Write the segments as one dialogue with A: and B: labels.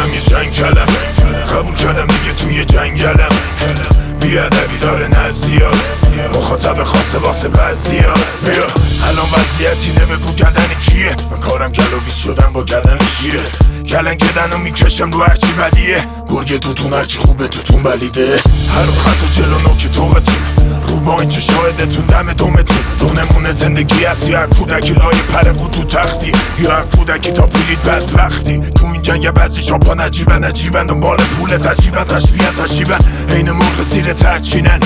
A: منم یه جنگ کلم. قبول کردم دیگه توی جنگلم. بیادبی داره نزدیار مخاطب خاصه واسه بعضی بیا. الان وضعیتی نبگو گردن کیه؟ من کارم گلویز شدم با گردن شیره گلن گدن رو می‌کشم رو هرچی بدیه. گرگ توتون هرچی خوبه توتون بلیده. هر خط و جلو نوک توقتونه رو با اینچه شاهدتون دم دومتون. دونمونه زندگی هست یا کودکی لای پرقو تو تختی. یا کودکی تا پیرید بدبختی. تو این جنگ بعضی شاپا نجیبن نجیبن. دنبال پول تجیبن تشبیهن تشیبن عین مرغ زیر ترچینن.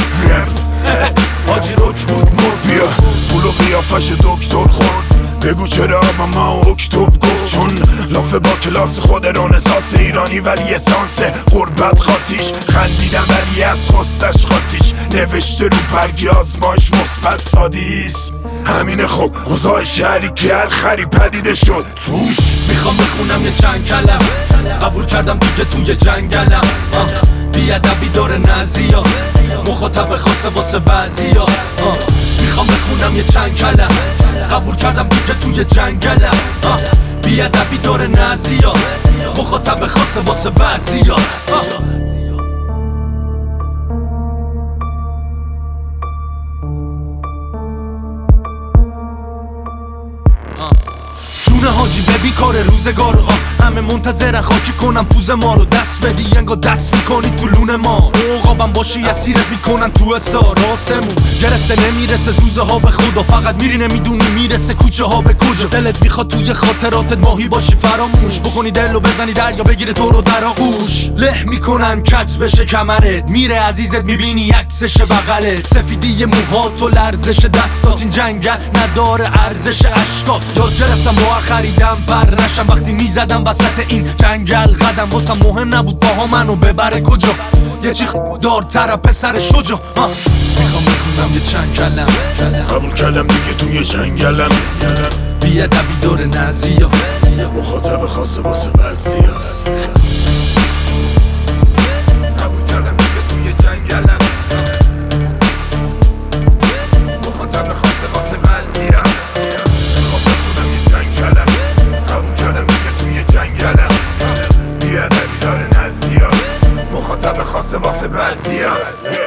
A: حاجی روک بود مرد. بیا. پول و قیافش دکتر خورد. بگو چرا با ما اکتب گفت چون لافه با کلاس خود رونساس ایرانی ولی اسانس قربت خاطیش. خندیدم ولی از خستش خاطیش. نوشته رو برگی آزمایش مثبت سادیسم. همین خب اوضاع شهری که هر خری پدیده شد. توش
B: می‌خوام بخونم یه چند کلم. قبول کردم دیگه توی جنگلم. بیادبی داره نزیا. مخاطب خاصه واسه بعضی می‌خوام بخونم یه چند کلم. قبول کردم دیگه توی جنگلم. بیادبی داره نزیا. مخاطب خاصه واسه بعضی حاجی ببی کار روزگار آه. همه منتظرن خاکی کنم پوز ما رو دست بدی انگا دست می‌کنی تو لون ما. عقابم باشی اسیرت می‌کنن تو اصار آسمون گرفته نمی‌رسه زوزه ها به خدا. فقط میری نمی‌دونی می‌رسه کوچه ها به کجا. دلت می‌خواد توی خاطراتت ماهی باشی فراموش. بکنی دل و بزنی دریا بگیره تو رو در آغوش. له می‌کنن کج بشه کمرت. میره عزیزت می‌بینی عکسش بغلت. سفیدی موهات و لرزش دستات. این جنگل نداره ارزش اشکات. یاد گرفتم با خریدم بر نشم. وقتی می‌زدم وسط این جنگل قدم واسم مهم نبود باها منو ببره کجا؟ یه چی دارتر پسر شجا. می‌خوام بخونم یه چند کلم
A: قبول کردم دیگه توی جنگلم.
B: بیادبی داره نزیا
A: مخاطب خاصه واسه بعضی هست. بیادبی داره نزدیاد